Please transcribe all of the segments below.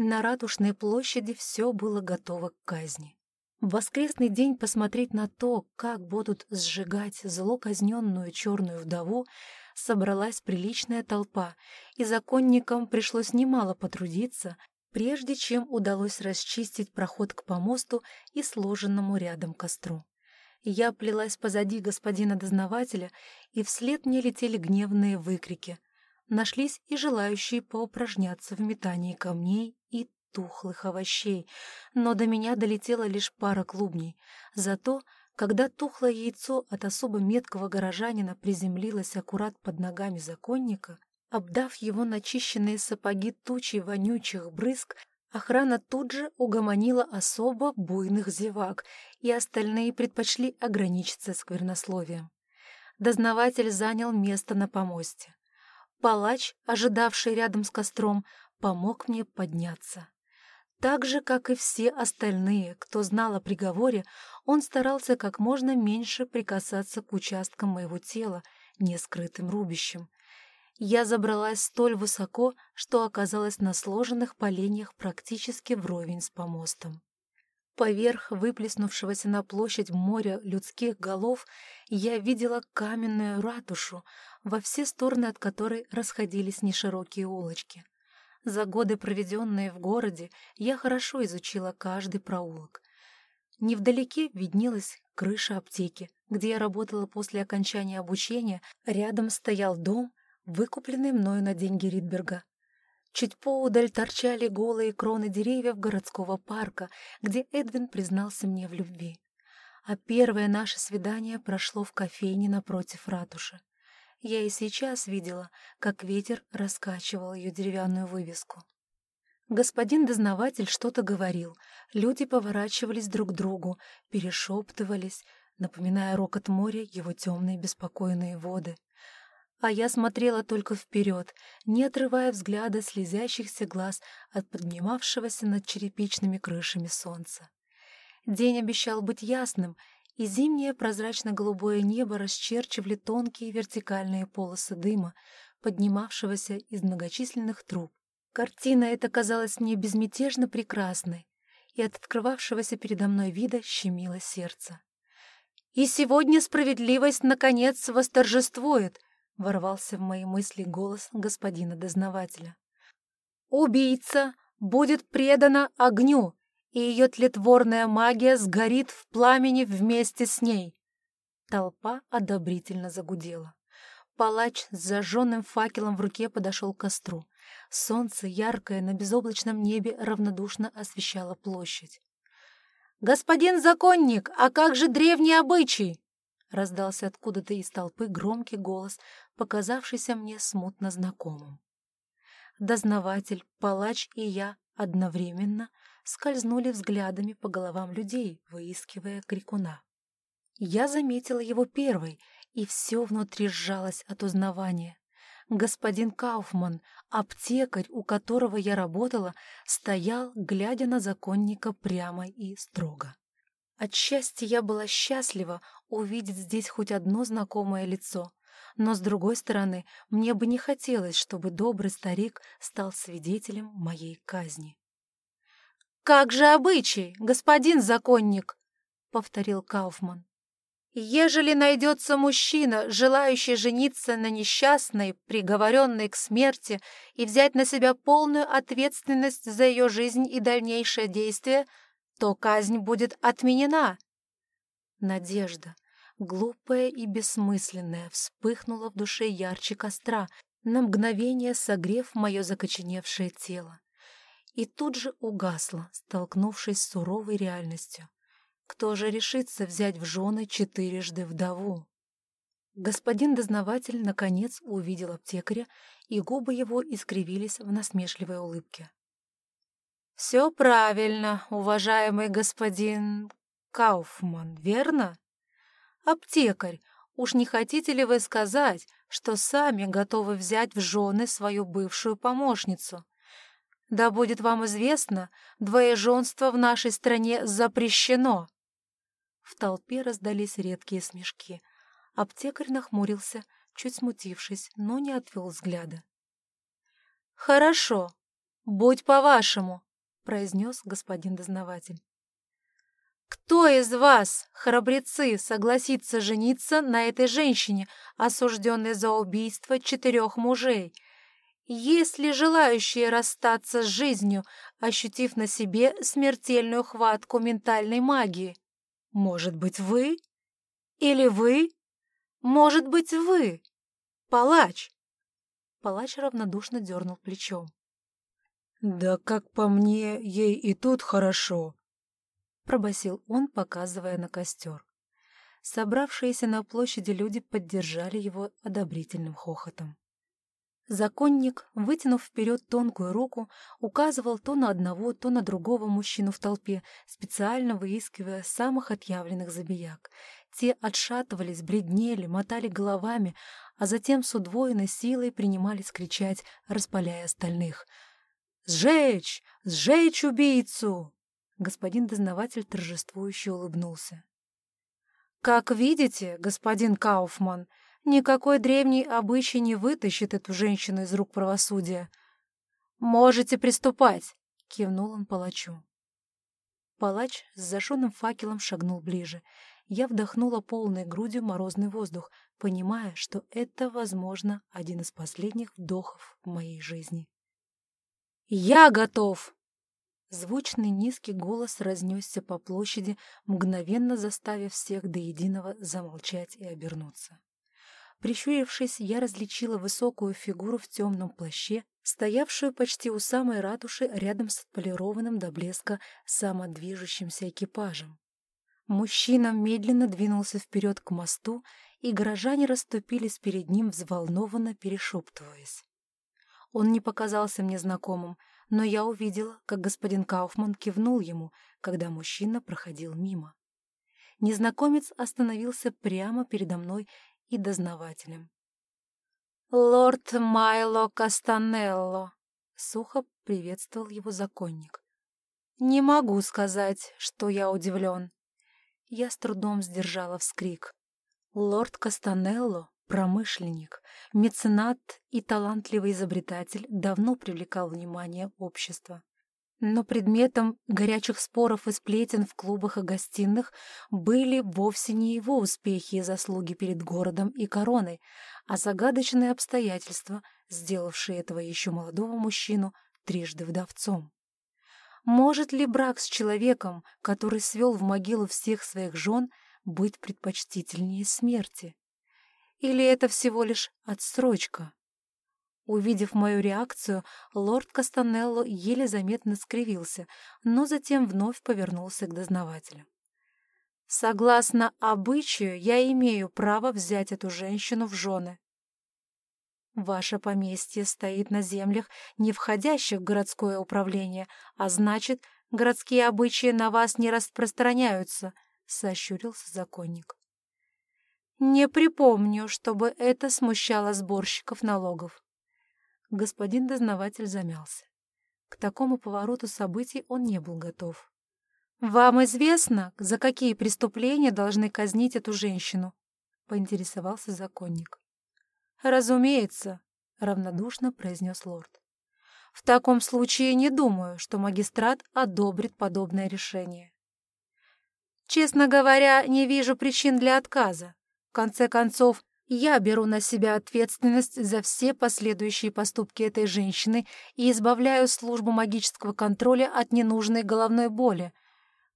На Ратушной площади все было готово к казни. В воскресный день посмотреть на то, как будут сжигать зло казненную черную вдову, собралась приличная толпа, и законникам пришлось немало потрудиться, прежде чем удалось расчистить проход к помосту и сложенному рядом костру. Я плелась позади господина дознавателя, и вслед мне летели гневные выкрики. Нашлись и желающие поупражняться в метании камней и тухлых овощей, но до меня долетела лишь пара клубней. Зато, когда тухлое яйцо от особо меткого горожанина приземлилось аккурат под ногами законника, обдав его начищенные сапоги тучей вонючих брызг, охрана тут же угомонила особо буйных зевак, и остальные предпочли ограничиться сквернословием. Дознаватель занял место на помосте. Палач, ожидавший рядом с костром, помог мне подняться. Так же, как и все остальные, кто знал о приговоре, он старался как можно меньше прикасаться к участкам моего тела, не скрытым рубищем. Я забралась столь высоко, что оказалась на сложенных поленьях практически вровень с помостом. Поверх выплеснувшегося на площадь моря людских голов я видела каменную ратушу, во все стороны от которой расходились неширокие улочки — за годы, проведенные в городе, я хорошо изучила каждый проулок. Невдалеке виднелась крыша аптеки, где я работала после окончания обучения, рядом стоял дом, выкупленный мною на деньги Ридберга. Чуть поудаль торчали голые кроны деревьев городского парка, где Эдвин признался мне в любви. А первое наше свидание прошло в кофейне напротив ратуши. Я и сейчас видела, как ветер раскачивал ее деревянную вывеску. Господин дознаватель что-то говорил, люди поворачивались друг к другу, перешептывались, напоминая рокот моря его темные беспокойные воды. А я смотрела только вперед, не отрывая взгляда слезящихся глаз от поднимавшегося над черепичными крышами солнца. День обещал быть ясным, и зимнее прозрачно-голубое небо расчерчивали тонкие вертикальные полосы дыма, поднимавшегося из многочисленных труб. Картина эта казалась мне безмятежно прекрасной, и от открывавшегося передо мной вида щемило сердце. «И сегодня справедливость, наконец, восторжествует!» — ворвался в мои мысли голос господина дознавателя. «Убийца будет предана огню!» и ее тлетворная магия сгорит в пламени вместе с ней. Толпа одобрительно загудела. Палач с зажженным факелом в руке подошел к костру. Солнце, яркое на безоблачном небе, равнодушно освещало площадь. «Господин законник, а как же древний обычай?» Раздался откуда-то из толпы громкий голос, показавшийся мне смутно знакомым. Дознаватель, палач и я одновременно скользнули взглядами по головам людей, выискивая крикуна. Я заметила его первой, и все внутри сжалось от узнавания. Господин Кауфман, аптекарь, у которого я работала, стоял, глядя на законника прямо и строго. От счастья я была счастлива увидеть здесь хоть одно знакомое лицо, но, с другой стороны, мне бы не хотелось, чтобы добрый старик стал свидетелем моей казни. «Как же обычай, господин законник!» — повторил Кауфман. «Ежели найдется мужчина, желающий жениться на несчастной, приговоренной к смерти и взять на себя полную ответственность за ее жизнь и дальнейшее действие, то казнь будет отменена». Надежда, глупая и бессмысленная, вспыхнула в душе ярче костра, на мгновение согрев мое закоченевшее тело и тут же угасла, столкнувшись с суровой реальностью. Кто же решится взять в жены четырежды вдову? Господин дознаватель наконец увидел аптекаря, и губы его искривились в насмешливой улыбке. «Все правильно, уважаемый господин Кауфман, верно? Аптекарь, уж не хотите ли вы сказать, что сами готовы взять в жены свою бывшую помощницу?» Да будет вам известно, двоеженство в нашей стране запрещено!» В толпе раздались редкие смешки. Аптекарь нахмурился, чуть смутившись, но не отвел взгляда. «Хорошо, будь по-вашему», произнес господин дознаватель. «Кто из вас, храбрецы, согласится жениться на этой женщине, осужденной за убийство четырех мужей? Есть ли желающие расстаться с жизнью, ощутив на себе смертельную хватку ментальной магии? Может быть, вы? Или вы? Может быть, вы? Палач!» Палач равнодушно дернул плечом. «Да как по мне, ей и тут хорошо», — пробасил он, показывая на костер. Собравшиеся на площади люди поддержали его одобрительным хохотом. Законник, вытянув вперед тонкую руку, указывал то на одного, то на другого мужчину в толпе, специально выискивая самых отъявленных забияк. Те отшатывались, бреднели, мотали головами, а затем с удвоенной силой принимались кричать, распаляя остальных — «Сжечь! Сжечь убийцу!» Господин дознаватель торжествующе улыбнулся. «Как видите, господин Кауфман, никакой древний обычай не вытащит эту женщину из рук правосудия. Можете приступать!» — кивнул он палачу. Палач с зажженным факелом шагнул ближе. Я вдохнула полной грудью морозный воздух, понимая, что это, возможно, один из последних вдохов в моей жизни. «Я готов!» Звучный низкий голос разнесся по площади, мгновенно заставив всех до единого замолчать и обернуться. Прищурившись, я различила высокую фигуру в темном плаще, стоявшую почти у самой ратуши рядом с отполированным до блеска самодвижущимся экипажем. Мужчина медленно двинулся вперед к мосту, и горожане расступились перед ним, взволнованно перешептываясь. Он не показался мне знакомым, но я увидела, как господин Кауфман кивнул ему, когда мужчина проходил мимо. Незнакомец остановился прямо передо мной и дознавателем. «Лорд Майло Кастанелло», — сухо приветствовал его законник. «Не могу сказать, что я удивлен». Я с трудом сдержала вскрик. Лорд Кастанелло Промышленник, меценат и талантливый изобретатель давно привлекал внимание общества. Но предметом горячих споров и сплетен в клубах и гостиных были вовсе не его успехи и заслуги перед городом и короной, а загадочные обстоятельства, сделавшие этого еще молодого мужчину трижды вдовцом. Может ли брак с человеком, который свел в могилу всех своих жен, быть предпочтительнее смерти? Или это всего лишь отсрочка? Увидев мою реакцию, лорд Кастанелло еле заметно скривился, но затем вновь повернулся к дознавателю. «Согласно обычаю, я имею право взять эту женщину в жены. Ваше поместье стоит на землях, не входящих в городское управление, а значит, городские обычаи на вас не распространяются», — сощурился законник. Не припомню, чтобы это смущало сборщиков налогов. Господин дознаватель замялся. К такому повороту событий он не был готов. «Вам известно, за какие преступления должны казнить эту женщину?» — поинтересовался законник. «Разумеется», — равнодушно произнес лорд. «В таком случае не думаю, что магистрат одобрит подобное решение». «Честно говоря, не вижу причин для отказа конце концов, я беру на себя ответственность за все последующие поступки этой женщины и избавляю службу магического контроля от ненужной головной боли.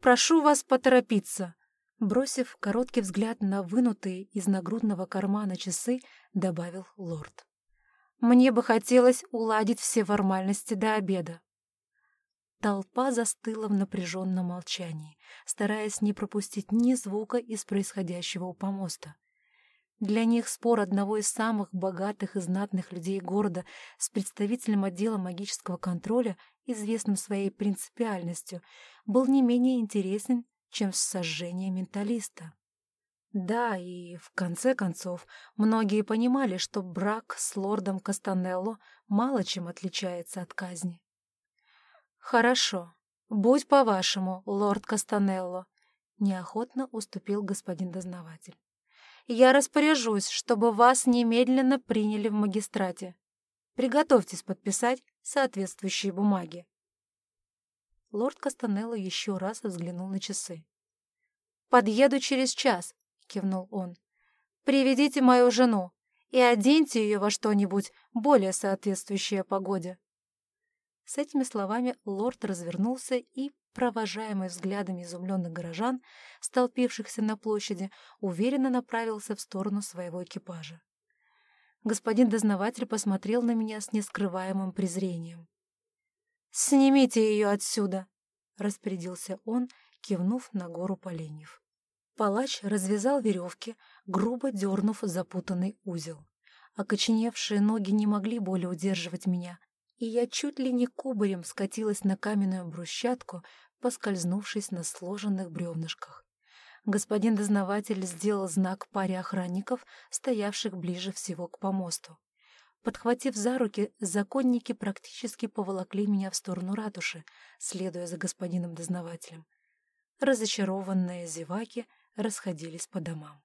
Прошу вас поторопиться». Бросив короткий взгляд на вынутые из нагрудного кармана часы, добавил лорд. «Мне бы хотелось уладить все формальности до обеда». Толпа застыла в напряженном молчании, стараясь не пропустить ни звука из происходящего у помоста. Для них спор одного из самых богатых и знатных людей города с представителем отдела магического контроля, известным своей принципиальностью, был не менее интересен, чем сожжение менталиста. Да, и в конце концов, многие понимали, что брак с лордом Кастанелло мало чем отличается от казни. «Хорошо, будь по-вашему, лорд Кастанелло», — неохотно уступил господин дознаватель. Я распоряжусь, чтобы вас немедленно приняли в магистрате. Приготовьтесь подписать соответствующие бумаги. Лорд Кастанелло еще раз взглянул на часы. «Подъеду через час», — кивнул он. «Приведите мою жену и оденьте ее во что-нибудь более соответствующее погоде». С этими словами лорд развернулся и, провожаемый взглядами изумленных горожан, столпившихся на площади, уверенно направился в сторону своего экипажа. Господин дознаватель посмотрел на меня с нескрываемым презрением. «Снимите ее отсюда!» — распорядился он, кивнув на гору поленьев. Палач развязал веревки, грубо дернув запутанный узел. Окоченевшие ноги не могли более удерживать меня, и я чуть ли не кубарем скатилась на каменную брусчатку, поскользнувшись на сложенных бревнышках. Господин дознаватель сделал знак паре охранников, стоявших ближе всего к помосту. Подхватив за руки, законники практически поволокли меня в сторону ратуши, следуя за господином дознавателем. Разочарованные зеваки расходились по домам.